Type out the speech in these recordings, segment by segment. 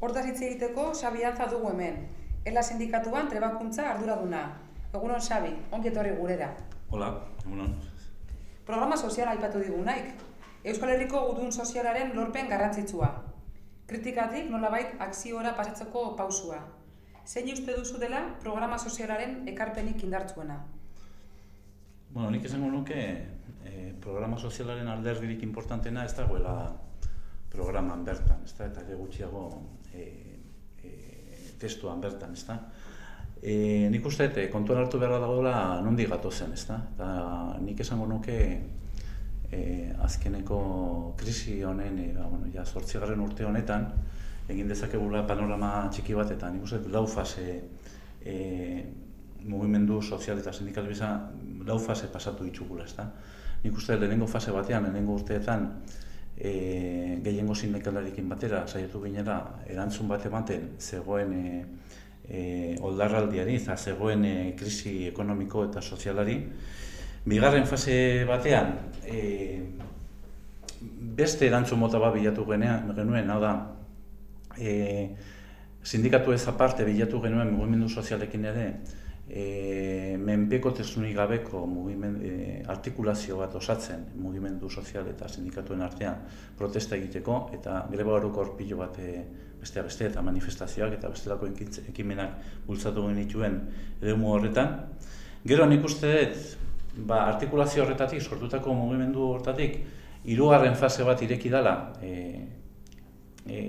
Hortaz hitz egiteko Xabi Antza dugu hemen. Ela sindikatuan trebakuntza arduraduna. Egunon Xabi, ongi etorri gurera. Hola, egunon. Programa soziala aipatu digu naik. Euskal Herriko gudun sozialaren lorpen garrantzitsua. Kritikatik nolabait akziora pasatzeko pausua. Zein uste duzu dela programa sozialaren ekarpenik indartzuena? Bueno, nik esango nuke eh, programa sozialaren alderdirik importantena ez dagoela programan bertan, ez da, eta gutxiago eh, eh, testuan bertan, ez da. E, nik uste, e, kontuan hartu beharra dagoela nondi gatozen, ez da. Eta nik esango nuke e, azkeneko krisi honen, e, ba, bueno, ja, sortzigarren urte honetan, egin dezakegula panorama txiki bat, eta nik uste, lau fase e, mugimendu sozial eta sindikal bisa, lau fase pasatu ditugula, ez da. Nik uste, lehenengo fase batean, lehenengo urteetan, e, gehiengo sindikalarekin batera, saiatu ginera, erantzun bat ematen, zegoen e, e, oldarraldiari, eta zegoen e, krisi ekonomiko eta sozialari. Bigarren fase batean, e, beste erantzun mota bat bilatu genuen, genuen hau da, e, sindikatu ez aparte bilatu genuen mugimendu sozialekin ere, e, menpeko tesunik gabeko mugimendu, e, artikulazio bat osatzen mugimendu sozial eta sindikatuen artean protesta egiteko eta greba horreko orpilo bat e, bestea beste eta manifestazioak eta bestelako ekimenak bultzatu genituen edemu horretan. Gero nik uste dut, ba, artikulazio horretatik, sortutako mugimendu horretatik, hirugarren fase bat ireki dela, e, e,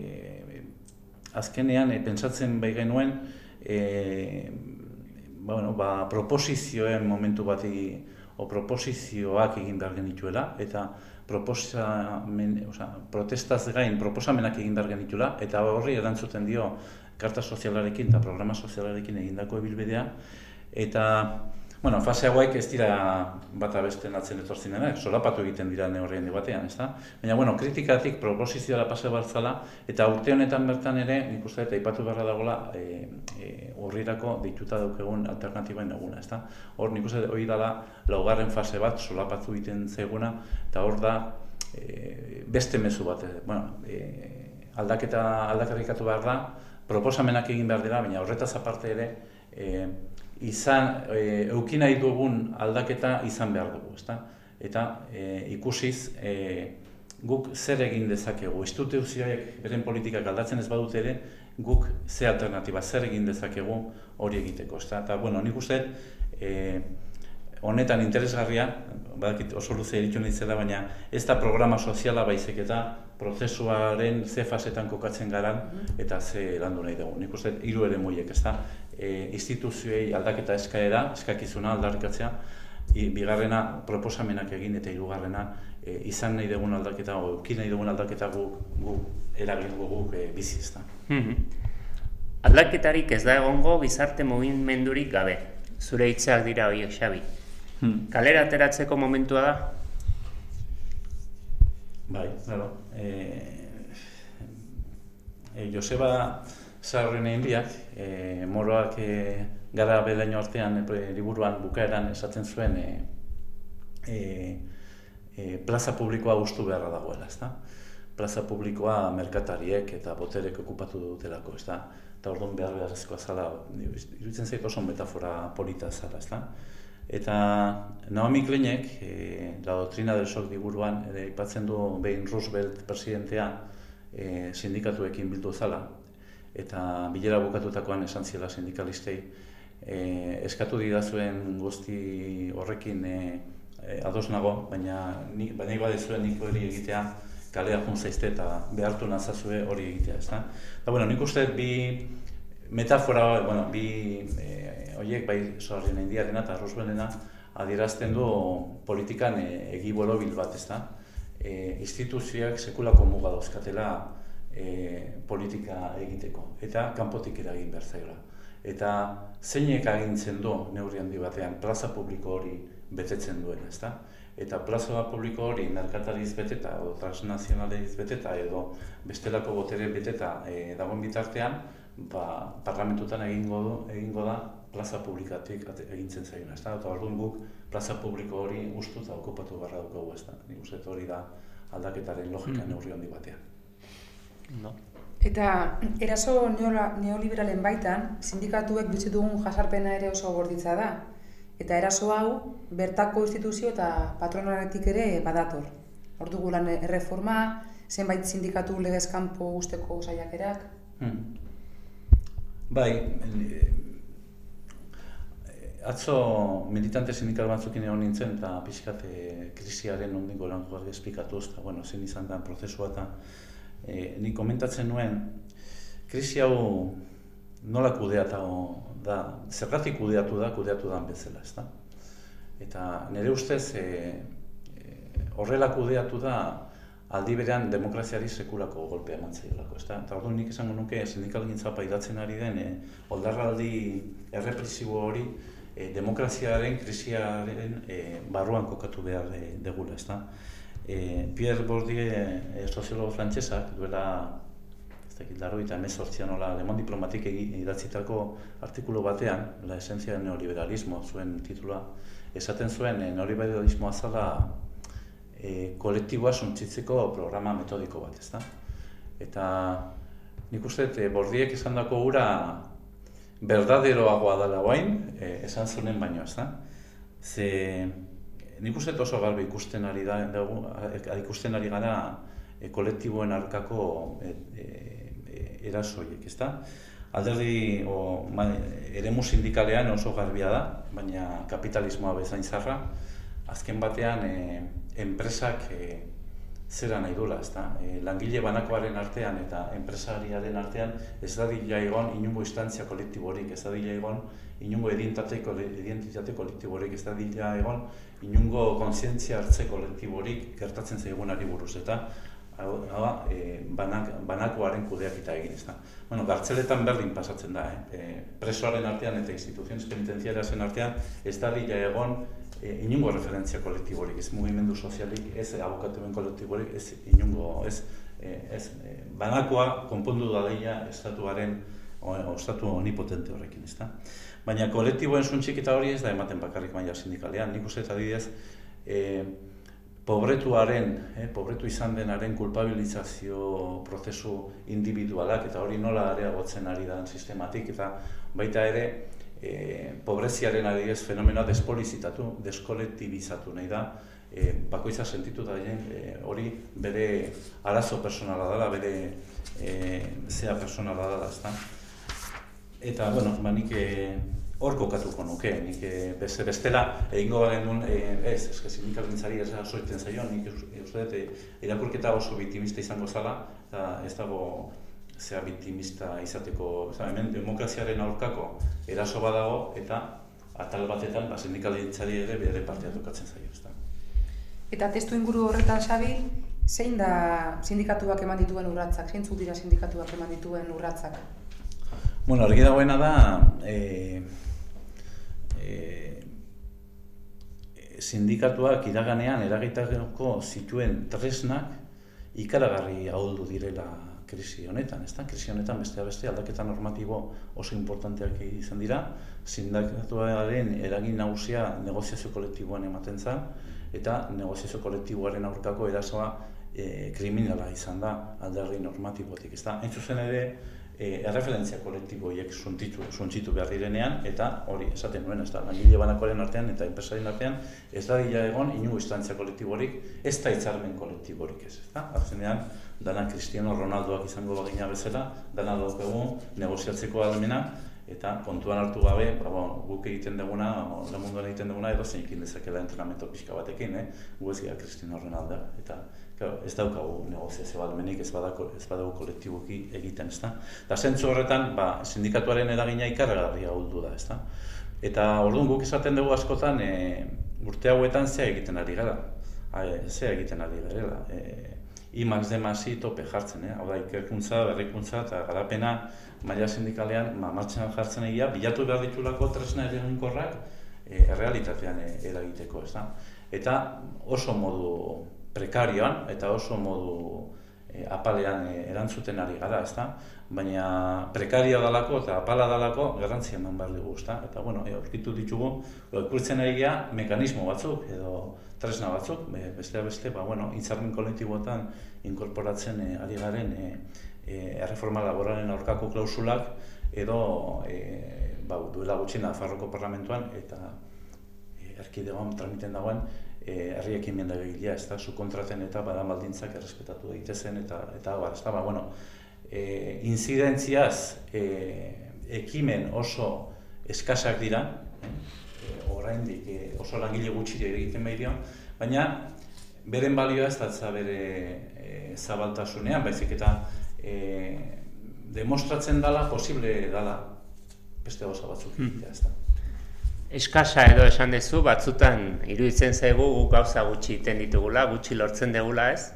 azkenean, e, pentsatzen bai genuen, e, ba, bueno, ba, proposizioen momentu bati o proposizioak egin behar genituela eta proposamen, oza, protestaz gain proposamenak egin behar genituela eta horri erantzuten dio karta sozialarekin eta programa sozialarekin egindako ebilbidea eta Bueno, fase hauek ez dira bat abesten atzen etortzen denak, solapatu egiten dira neurrien batean, ez da? Baina, bueno, kritikatik proposizioa pase bartzala, eta urte honetan bertan ere, nik uste eta ipatu beharra dagoela, e, e, horrirako dituta daukegun alternatibain eguna, ez da? Hor, nik uste hori dela, laugarren fase bat solapatu egiten zeguna, eta hor da, e, beste mezu bat, bueno, e, aldaketa aldakarrikatu behar da, proposamenak egin behar dira, baina horretaz aparte ere, e, izan e, euki nahi dugun aldaketa izan behar dugu, ezta? Eta e, ikusiz e, guk zer egin dezakegu. Instituzioek beren politikak aldatzen ez badut ere, guk ze alternatiba zer egin dezakegu hori egiteko, ezta? Eta bueno, nik uste e, honetan interesgarria, badakit oso luze eritu zela, baina ez da programa soziala baizik eta prozesuaren ze fasetan kokatzen garan mhm. eta ze landu nahi dugu. Nik uste hiru ere moiek, ez da, e, instituzioei aldaketa eskaera, eskakizuna aldarrikatzea, i, bigarrena proposamenak egin eta hirugarrena e, izan nahi dugun aldaketa, o eukin nahi dugun aldaketa guk, guk eragingo guk e, bizi ez da. Mhm. Aldaketarik ez da egongo bizarte mugimendurik gabe. Zure hitzak dira horiek, Xabi. Hmm. Kalera ateratzeko momentua da? Bai, claro. E, e, Joseba, zaurren egin biak, e, moroak e, gara belaino artean e, liburuan bukaeran esaten zuen e, e, e, plaza publikoa ustu beharra dagoela, ezta? Plaza publikoa merkatariek eta boterek okupatu dutelako, ezta? Eta orduan behar beharrezkoa zala, iruditzen zait oso metafora polita zala, ezta? Eta Naomi Kleinek, e, la doctrina del sol liburuan, ere ipatzen du behin Roosevelt presidentea e, sindikatuekin bildu zala, eta bilera bukatutakoan esan ziela sindikalistei e, eskatu didazuen guzti horrekin e, e, ados nago, baina ni, baina badezuen nik hori egitea kalea jun zaizte eta behartu nazazue hori egitea, ezta? Eta bueno, nik uste bi metafora, bueno, bi e, oiek bai sorrien indiarena eta Rooseveltena adierazten du politikan e, egi bolobil bat, ezta? E, instituzioak sekulako muga dauzkatela e, politika egiteko eta kanpotik eragin behar zaila. Eta zeinek agintzen du neurri handi batean plaza publiko hori betetzen duen, ezta? Eta plaza publiko hori merkatariz beteta edo transnazionaliz beteta edo bestelako botere beteta e, dagoen bitartean, ba, parlamentutan egingo du, egingo da plaza publikatik egintzen zaiona, ezta? Eta orduan guk plaza publiko hori ustu okupatu barra dugu, ezta? Nik uste hori da aldaketaren logika mm neurri handi batean. No. Eta eraso neola, neoliberalen baitan, sindikatuek bizi dugun jasarpena ere oso gorditza da. Eta eraso hau, bertako instituzio eta patronaletik ere badator. Ordugu lan erreforma, zenbait sindikatu legezkanpo usteko saiakerak. Hmm. Bai, eh, atzo militante sindikal batzukin egon nintzen eta pixkate eh, krisiaren ondingo lan joak esplikatuz, eta bueno, zen izan da prozesua eta e, nik komentatzen nuen krisi hau nola kudeata da, zergatik kudeatu da, kudeatu da bezala, ezta? Eta nire ustez e, horrela kudeatu da aldi berean demokraziari sekulako golpea eman zailako, ezta? Eta orduan nik esango nuke sindikal gintza paidatzen ari den, e, oldarraldi errepresibo hori e, demokraziaren krisiaren e, barruan kokatu behar e, degula, ezta. E, Pierre Bourdieu, e, soziologo frantsesak duela ez dakit laro eta emez nola lemon diplomatik idatzitako artikulu batean, la esencia del neoliberalismo, zuen titula, esaten zuen e, neoliberalismo azala e, kolektiboa suntzitzeko programa metodiko bat, ezta. Eta nik uste, e, Bordiek esan dako gura berdaderoagoa dela guain, e, esan zunen baino, ez da? Ze, nik uste oso garbi ikusten ari da, dugu, ikusten ari gara e, kolektiboen arkako e, e, e, erasoiek, ez da? Alderdi, o, ma, eremu sindikalean oso garbia da, baina kapitalismoa bezain zarra, azken batean e, enpresak e, zera nahi dula, ez da? E, langile banakoaren artean eta enpresariaren artean ez da dila egon inungo instantzia kolektiborik, ez da dila egon inungo identitate, identitate kolektiborik, ez da dila egon inungo konsientzia hartze kolektiborik gertatzen zaigunari buruz, eta hau, e, banak, banakoaren kudeak eta egin, ez da. Bueno, gartzeletan berdin pasatzen da, eh? E, presoaren artean eta instituzioen penitenziariasen artean ez da dila egon e, inungo referentzia kolektiborik, ez mugimendu sozialik, ez abokatuen kolektiborik, ez inungo, ez, e, ez e, banakoa konpondu da daia estatuaren o, estatu onipotente horrekin, ezta? Baina kolektiboen suntxik eta hori ez da ematen bakarrik maila sindikalean, nik uste eta didez, e, pobretuaren, eh, pobretu izan denaren kulpabilizazio prozesu individualak eta hori nola areagotzen ari da sistematik eta baita ere e, pobreziaren adibidez fenomenoa despolizitatu, deskolektibizatu nahi da, e, bakoitza sentitu da e, hori bere arazo personala dela, bere e, zea personala dela, ezta. Eta, bueno, ba, nik hor kokatuko nuke, nik beste bestela egingo baren duen, e, ez, ez, nik algintzari ez soiten zaio, nik uste dut, irakurketa oso bitimista izango zala, eta ez dago zea bitimista izateko, zera, hemen demokraziaren aurkako eraso badago eta atal batetan ba, sindikalitzari ere bere partea dukatzen zaio. Ezta. Eta testu inguru horretan, Xabi, zein da sindikatuak eman dituen urratzak? Zein dira sindikatuak eman dituen urratzak? Bueno, argi dagoena da, e, e, sindikatuak iraganean eragitako zituen tresnak ikaragarri ahuldu direla krisi honetan, ezta? Krisi honetan beste beste aldaketa normatibo oso importanteak izan dira, sindikatuaren eragin nagusia negoziazio kolektiboan ematen zen eta negoziazio kolektiboaren aurkako erasoa e, kriminala izan da alderri normatibotik, ezta? Hain zuzen ere, e, erreferentzia kolektiboiek suntitu, suntzitu behar direnean, eta hori esaten nuen, ez da, langile banakoaren artean eta enpresaren artean, ez da dila egon inungo instantzia kolektiborik, ez da itzarmen kolektiborik ez, ez da? Arzenean, dana Cristiano Ronaldoak izango bagina bezala, dana daukagu negoziatzeko almena, eta kontuan hartu gabe, ba, bon, guk egiten duguna, la munduan egiten duguna, edo zein ikin dezakela entrenamento pixka batekin, eh? gu ez gira Cristiano Ronaldo, eta Claro, ez daukagu negoziazio bat menik ez badago ez badago kolektiboki egiten, ezta? Da zentzu horretan, ba, sindikatuaren eragina ikargarria huldu da, ezta? Eta orduan guk esaten dugu askotan, e, urte hauetan zea egiten ari gara. Zea egiten ari gara. E, I max de masi tope jartzen, eh? Hau da, ikerkuntza, berrikuntza eta garapena maila sindikalean ma, martxan jartzen egia, bilatu behar ditulako tresna ere e, errealitatean e, eragiteko, ezta? Eta oso modu prekarioan eta oso modu e, apalean e, erantzuten ari gara, ezta? Baina prekario dalako eta apala dalako garrantzia eman behar dugu, ezta? Eta bueno, e, aurkitu ditugu, ikurtzen ari gara mekanismo batzuk edo tresna batzuk, be, beste beste, ba bueno, intzarmen kolektiboetan inkorporatzen e, ari garen e, e, erreforma laboralen aurkako klausulak edo e, ba, duela gutxina Farroko Parlamentuan eta e, erkidegoan tramiten dagoen e, herri ekimen da begilea, ez da, subkontraten eta bada baldintzak errespetatu daitezen eta eta ba, ez da, ba, bueno, e, inzidentziaz e, ekimen oso eskasak dira, e, oraindik e, oso langile gutxi egiten behar baina beren balioa ez da bere e, zabaltasunean, baizik eta e, demostratzen dala posible dala beste gauza batzuk hmm. egitea, ez da. Eskasa edo esan dezu, batzutan iruditzen zaigu guk gauza gutxi iten ditugula, gutxi lortzen degula ez,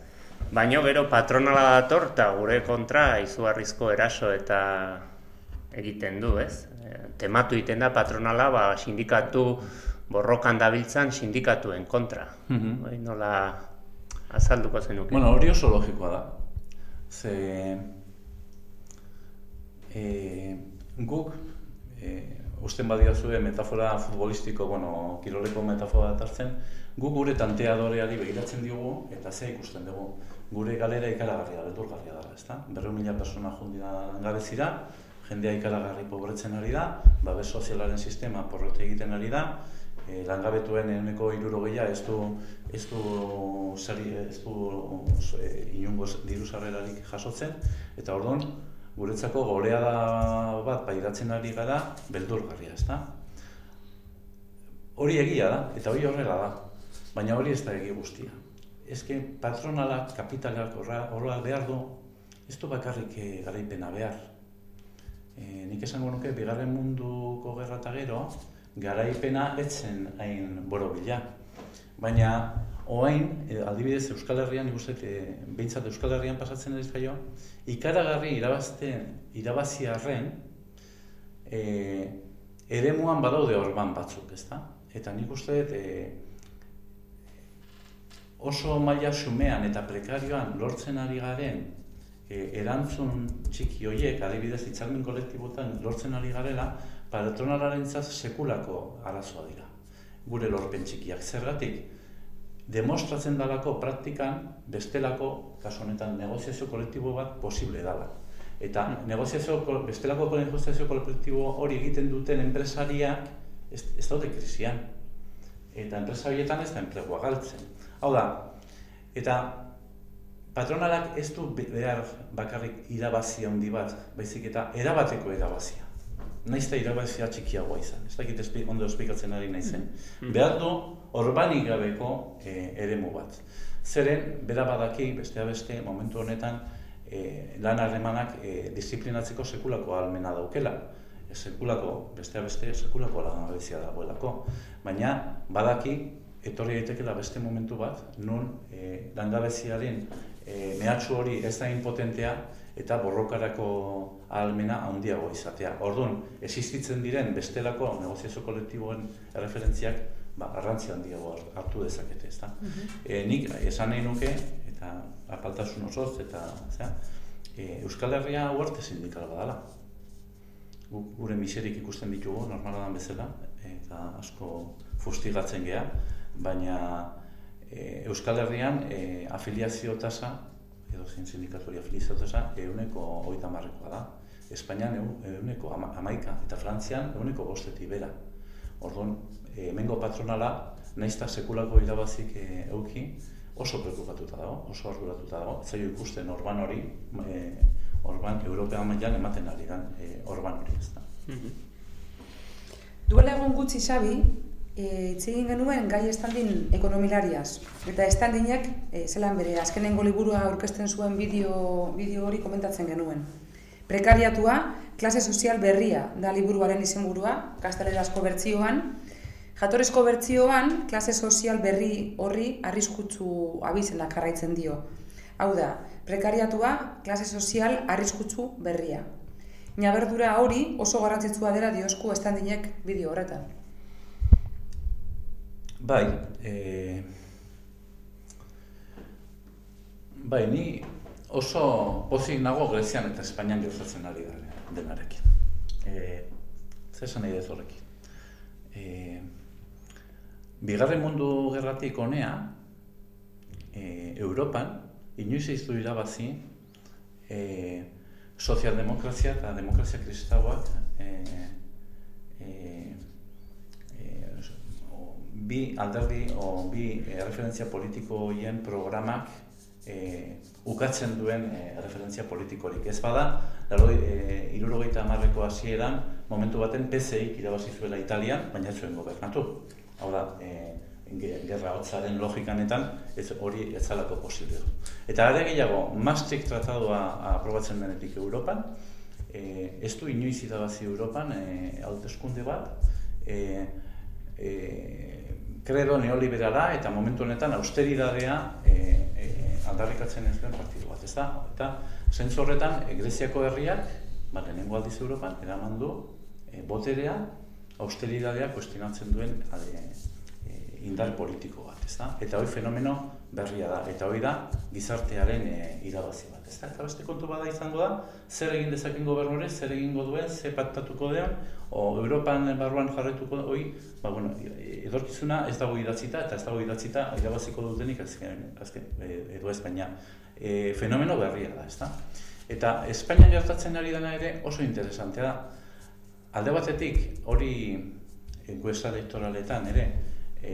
baino gero patronala dator eta gure kontra izugarrizko eraso eta egiten du, ez? Tematu egiten da patronala, ba, sindikatu borrokan dabiltzan sindikatuen kontra. Mm -hmm. nola azalduko zenuke? Bueno, hori oso logikoa da. Ze e, guk e, usten badia zuen metafora futbolistiko, bueno, kiroleko metafora hartzen, guk gure tanteadoreari begiratzen diogu eta ze ikusten dugu. Gure galera ikaragarria beturgarria da, ezta? Berreu mila persona jundira gabezira, jendea ikaragarri pobretzen ari da, babes sozialaren sistema porrote egiten ari da, e, langabetuen eguneko iruro ez du, ez du, sari, ez du e, inungo diru jasotzen, eta orduan, guretzako goleada bat pairatzen ari gara beldurgarria, ezta? Hori egia da, eta hori horrela da, baina hori ez da egi guztia. Ezke patronalak, kapitalak horrela behar du, ez du bakarrik eh, garaipena behar. E, nik esango nuke, bigarren munduko gerra eta gero, garaipena etzen hain boro bila. Baina, Oain, e, adibidez Euskal Herrian, nik e, behintzat Euskal Herrian pasatzen ez jaio, ikaragarri irabazten, irabaziarren, e, ere muan badaude orban batzuk, ez da? Eta nik uste e, oso maila sumean eta prekarioan lortzen ari garen e, erantzun txiki horiek, adibidez hitzarmen kolektibotan lortzen ari garela, patronalaren sekulako arazoa dira. Gure lorpen txikiak zergatik, demostratzen dalako praktikan bestelako, kasu honetan, negoziazio kolektibo bat posible dala. Eta negoziazio, bestelako negoziazio kolektibo hori egiten duten enpresariak ez, ez daude krisian. Eta enpresarietan ez da enplegua galtzen. Hau da, eta patronalak ez du behar bakarrik irabazia handi bat, baizik eta erabateko irabazia naiz da irabazia txikiagoa izan. Ez dakit espi, ondo espikatzen ari naizen. Mm -hmm. Behar du, orbanik gabeko e, eremu bat. Zeren, bera badaki, beste beste, momentu honetan, e, lan harremanak e, disiplinatzeko sekulako almena daukela. E, sekulako, beste beste, sekulako lan abezia dagoelako. Baina, badaki, etorri daitekela beste momentu bat, nun e, langabeziaren e, mehatxu hori ez da impotentea, eta borrokarako ahalmena handiago izatea. Orduan, existitzen diren bestelako negoziazio kolektiboen referentziak ba, garrantzi handiago hartu dezakete, ezta? Mm nik esan nahi nuke, eta apaltasun osoz, eta zera, e, Euskal Herria huarte sindikal badala. Gure miserik ikusten ditugu, normala dan bezala, eta asko fustigatzen gea, baina e, Euskal Herrian e, afiliazio tasa edo zein sindikatuari afilizatuza, eguneko oita marrekoa da. Espainian eguneko amaika, eta Frantzian eguneko bostetik bera. Orduan, hemengo patronala, naizta sekulako irabazik e, euki, oso preocupatuta dago, oso arduratuta dago. Ez zailo ikusten orban hori, e, orban Europea mailan ematen ari dan e, orban hori ez da. Mhm. Duela egun gutxi xabi, e, egin genuen gai estandin ekonomilariaz. Eta estandinak, e, zelan bere, azkenengo liburua aurkezten zuen bideo, bideo hori komentatzen genuen. Prekariatua, klase sozial berria da liburuaren izenburua, kastelerazko bertzioan. Jatorezko bertzioan, klase sozial berri horri arriskutsu abizena karraitzen dio. Hau da, prekariatua, klase sozial arriskutsu berria. Naberdura hori oso garrantzitsua dela diosku estandinek bideo horretan. Bai, e... bai, ni oso pozik nago Grezian eta Espainian gertatzen ari da denarekin. E, zer esan nahi horrekin. E, bigarren mundu gerratik honea, e, Europan, inoiz eiztu irabazi, e, sozialdemokrazia eta demokrazia kristauak e, e, bi alderdi o bi e, referentzia politiko hien programak e, ukatzen duen e, referentzia politikorik. Ez bada, laroi, e, irurogeita amarreko hasieran momentu baten PSI irabazi zuela Italian, baina zuen gobernatu. Hau da, e, gerra hotzaren logikanetan ez hori ez zalako posible Eta gara gehiago, Maastricht tratadua aprobatzen denetik Europan, e, ez du inoiz irabazi Europan e, hauteskunde bat, e, e, kredo neoliberala eta momentu honetan austeridadea e, e, aldarrikatzen ez duen partidu bat, ez da? Eta zentzu horretan, Greziako herriak, ba, lehenengo aldiz Europan, eraman du e, boterea austeridadea kuestionatzen duen ade, e, indar politiko bat, ez da? Eta hori fenomeno berria da, eta hori da gizartearen e, irabazi bat, ez da? Eta beste kontu bada izango da, zer egin dezaken gobernore, zer egingo duen, zer patatuko duen, o Europan barruan jarretuko hori, ba, bueno, edorkizuna ez dago idatzita eta ez dago idatzita irabaziko dutenik azken, azken e, edo Espainia. E, fenomeno berria da, ezta? Eta Espainia gertatzen ari dena ere oso interesantea da. Alde batetik hori enkuesta elektoraletan ere e,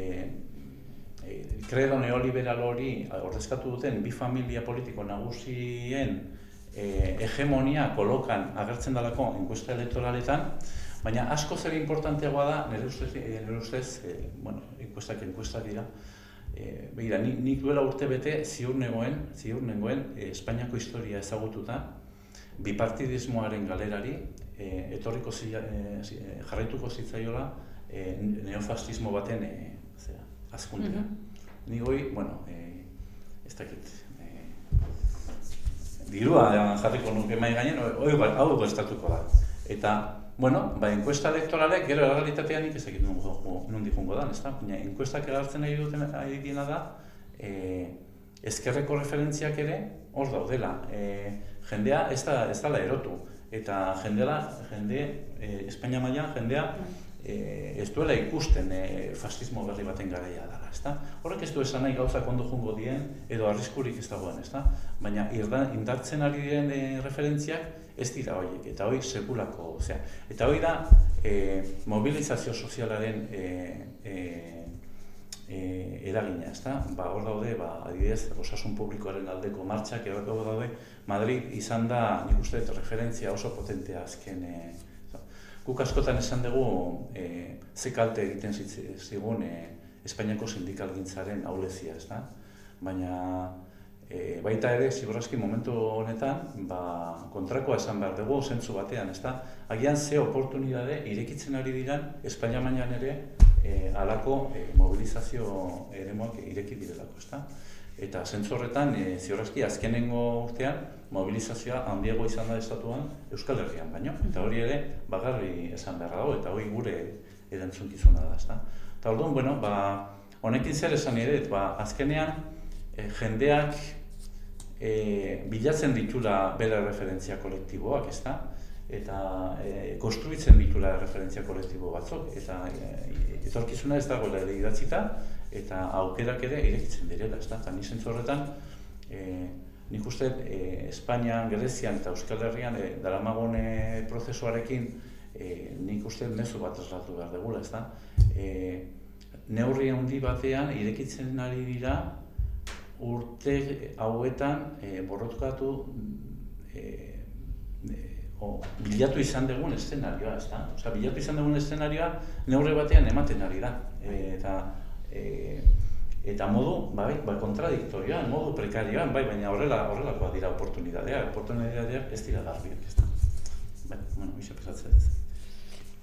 e, kredo neoliberal hori ordezkatu duten bi familia politiko nagusien e, hegemonia kolokan agertzen dalako enkuesta elektoraletan, Baina asko zer importanteagoa da, nire ustez, e, nire ustez e, bueno, enkuestak enkuestak dira, e, begira, nik, nik duela urte bete ziur negoen, ziur negoen e, Espainiako historia ezagututa, bipartidismoaren galerari, e, etorriko zila, e, jarraituko zitzaiola e, neofascismo baten e, zera, azkundea. Mm Ni goi, bueno, e, ez dakit, e, dirua jarriko nuke mai gainen, hori hau estatuko da. Eta Bueno, ba, enkuesta elektoralek, gero errealitatea nik ezakit nundi jungo da, ez da? Baina, enkuestak egartzen nahi duten ari dina da, e, ezkerreko referentziak ere hor daudela. E, jendea ez da, ez da erotu. Eta jendea, jende, e, Espainia mailan jendea e, ez duela ikusten e, fascismo berri baten garaia dela, ezta? Horrek ez du esan nahi gauzak ondo jungo dien edo arriskurik ez dagoen, ezta? Baina irdan, indartzen ari diren e, referentziak ez dira horiek, eta hori sekulako, osea, eta hori da e, mobilizazio sozialaren e, e, e, eragina, ezta? Ba, hor daude, ba, adibidez, osasun publikoaren aldeko martxak, edo daude, Madrid izan da, nik uste, referentzia oso potentea azken, e, Guk askotan esan dugu e, ze kalte egiten zigun e, Espainiako sindikalgintzaren aulezia, ez da? Baina e, baita ere, ziborazki momentu honetan, ba, kontrakoa esan behar dugu, zentzu batean, ez da? Agian ze oportunidade irekitzen ari diran Espainia mailan ere e, alako e, mobilizazio ere moak ireki direlako, ez da? Eta zentzu horretan, e, ziborazki, azkenengo urtean, mobilizazioa handiago izan da estatuan Euskal Herrian baino. Eta hori ere, bagarri esan beharra dago, eta hori gure erantzunkizuna da, ezta. Eta orduan, bueno, ba, honekin zer esan ere, ba, azkenean, e, jendeak e, bilatzen ditula bere referentzia kolektiboak, ezta? eta e, konstruitzen ditula referentzia kolektibo batzuk, eta e, etorkizuna ez dagoela idatzita, eta aukerak ere irekitzen direla, ez da? Eta nizentzu horretan, e, nik uste e, Espainian, Grezian eta Euskal Herrian e, daramagone prozesuarekin e, nik uste mezu bat esratu behar dugula, ez da? E, neurri handi batean irekitzen ari dira urte hauetan e, borrotkatu e, o, bilatu izan dugun eszenarioa, ez da? Osa, bilatu izan dugun eszenarioa neurri batean ematen ari da. E, eta e, eta modu bai, bai kontradiktorioan, modu prekarioan, bai, baina horrela horrelakoa dira oportunidadeak, oportunidadeak ez dira garbiak, ez da. Bai, bueno, hoxe pesatzen ez.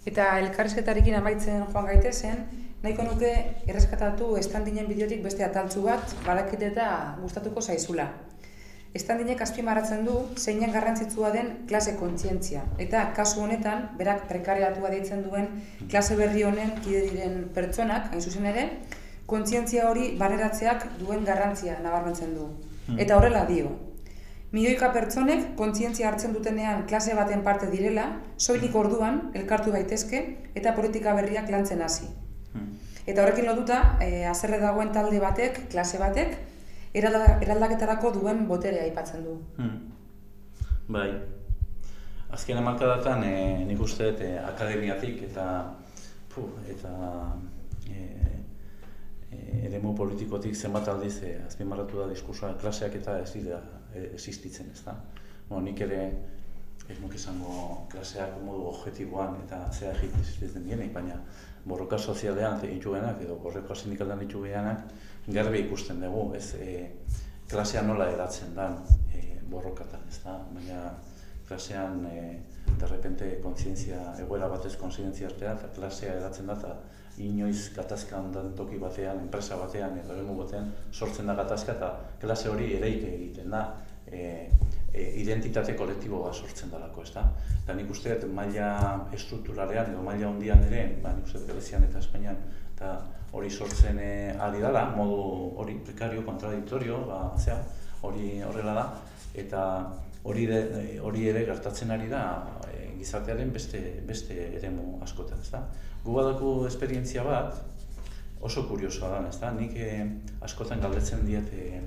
Eta elkarrizketarekin amaitzen joan gaitezen, nahiko nuke erreskatatu estandinen bideotik beste ataltzu bat, badakit eta gustatuko zaizula. Estandinek azpimarratzen du zeinen garrantzitsua den klase kontzientzia. Eta kasu honetan, berak prekariatua deitzen duen klase berri honen kide diren pertsonak, hain zuzen ere, kontzientzia hori barreratzeak duen garrantzia nabarmentzen du. Hmm. Eta horrela dio. Milioika pertsonek kontzientzia hartzen dutenean klase baten parte direla, soilik hmm. orduan elkartu daitezke eta politika berriak lantzen hasi. Hmm. Eta horrekin lotuta, e, azerre dagoen talde batek, klase batek, eraldaketarako duen boterea aipatzen du. Bai. azken amarkadatan e, nik uste e, akademiatik eta pu, eta e, e, eremu politikotik zenbat aldiz e, azpimarratu da diskursoa klaseak eta ez dira existitzen, ez da. Bueno, nik ere ez nuk izango klaseak modu objektiboan eta zea egit existitzen baina borroka sozialean dituguenak edo borroka sindikalean dituguenak garbi ikusten dugu, ez e, klasea nola edatzen dan e, borrokatan, ez da, baina klasean e, derrepente kontzientzia, egoera batez kontzientzia artea, eta klasea edatzen da, eta inoiz gatazka ondan toki batean, enpresa batean, edo emu batean, sortzen da gatazka, eta klase hori ereike egiten da, e, e, identitate kolektibo bat sortzen dalako, ez da? Eta nik uste maila estrukturalean edo maila hondian ere, ba, nik uste dut eta Espainian, eta hori sortzen e, ari dela, modu hori prekario, kontradiktorio, ba, zera, hori horrela da, eta hori, de, hori ere gertatzen ari da e, gizartearen beste, beste eremu askotan, ez da? Gu badako esperientzia bat, oso kuriosoa da, ez da? Nik e, askotan galdetzen diet e,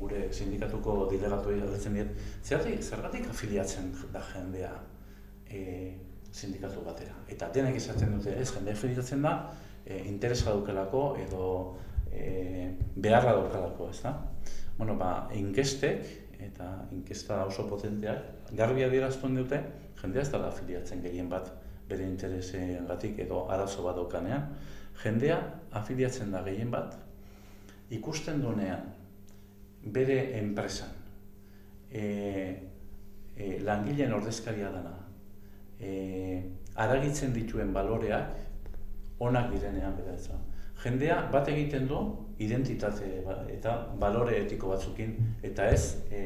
gure sindikatuko dilegatu galdetzen diet, zergatik, zergatik afiliatzen da jendea e, sindikatu batera? Eta denek izaten dute, ez, jendea afiliatzen da, e, interesa daukelako edo e, beharra daukelako, ez da? Bueno, ba, inkestek, eta inkesta oso potenteak, garbi adierazten dute, jendea ez da afiliatzen gehien bat bere interesen gatik edo arazo bat daukanean, jendea afiliatzen da gehien bat, ikusten duenean, bere enpresan e, e, langileen ordezkaria dana e, aragitzen dituen baloreak onak direnean bera ez Jendea bat egiten du identitate ba, eta balore etiko batzukin eta ez e,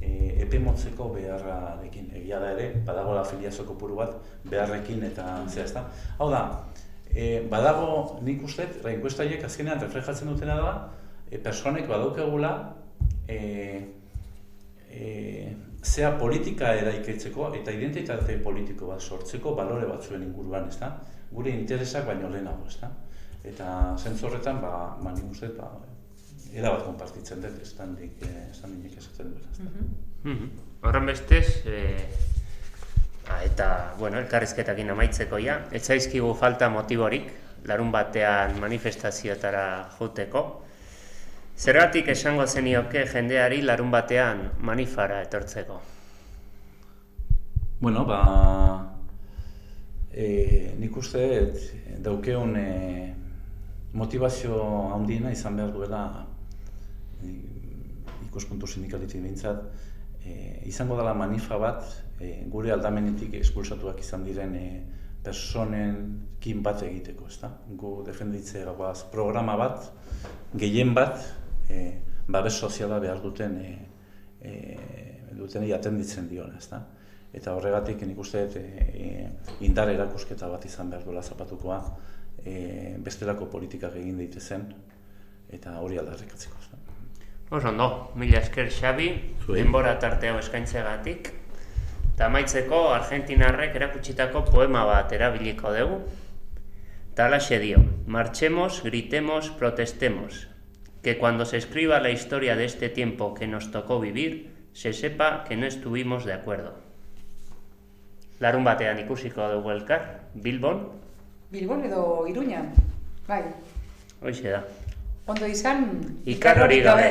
e, epe beharrarekin. Egia da ere, badago la filiazoko puru bat beharrekin eta zea ez da. Hau da, e, badago nik uste, reinkuestaiek azkenean reflejatzen dutena da, e, personek badaukagula e, e, zea politika eraiketzeko eta identitate politiko bat sortzeko balore batzuen inguruan, ezta? Gure interesak baino lehenago, ezta? Eta zentzu horretan, ba, ba nik uste, ba, era bat konpartitzen dut, ez da nik, ez da nik esaten dut, ezta? Mm -hmm. Horren bestez, e, eta, bueno, elkarrizketakin amaitzeko ja, ez zaizkigu falta motiborik, larun batean manifestazioetara joteko, Zergatik esango zenioke jendeari larun batean manifara etortzeko? Bueno, ba, e, nik uste daukeun e, motivazio handiena izan behar duela e, ikuspuntu sindikalitik bintzat, e, izango dela manifa bat e, gure aldamenetik expulsatuak izan diren e, personen kin bat egiteko, ezta? Gu defenditzea programa bat, gehien bat, e, babes soziala behar duten e, e, duten atenditzen diona, ezta? Eta horregatik nik uste dut e, indar erakusketa bat izan behar duela zapatukoa e, bestelako politikak egin daitezen eta hori aldarrikatzeko. Oso ondo, mila esker Xabi, denbora tarte hau eskaintzegatik. Eta maitzeko Argentinarrek erakutsitako poema bat erabiliko dugu. Talaxe dio, marchemos, gritemos, protestemos, que cuando se escriba la historia de este tiempo que nos tocó vivir, se sepa que no estuvimos de acuerdo. Larun batean ikusiko dugu elkar, Bilbon? Bilbon edo Iruñan, bai. Hoxe da. Ondo izan, ikar hori gabe.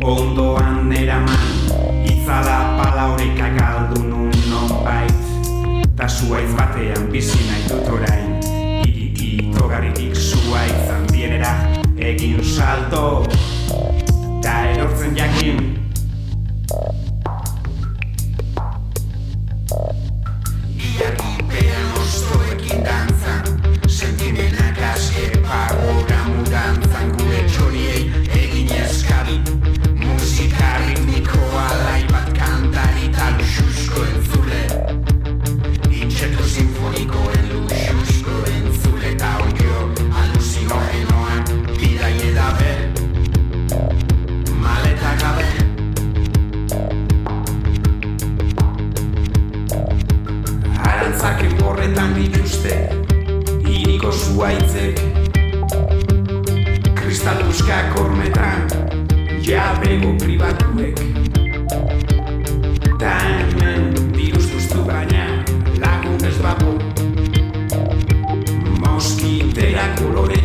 Ondoan eraman Itzala pala horreka galdu nun non bait Ta zuaiz batean bizi nahi dut orain Iriki togarritik zuaitzan bienera Egin salto. Ta erortzen jakin enborretan dituzte Iriko zuaitzek Kristaluzkak hormetan Jabego pribatuek. Ta hemen diruz duztu baina Lagun ez babo Moskitera kolore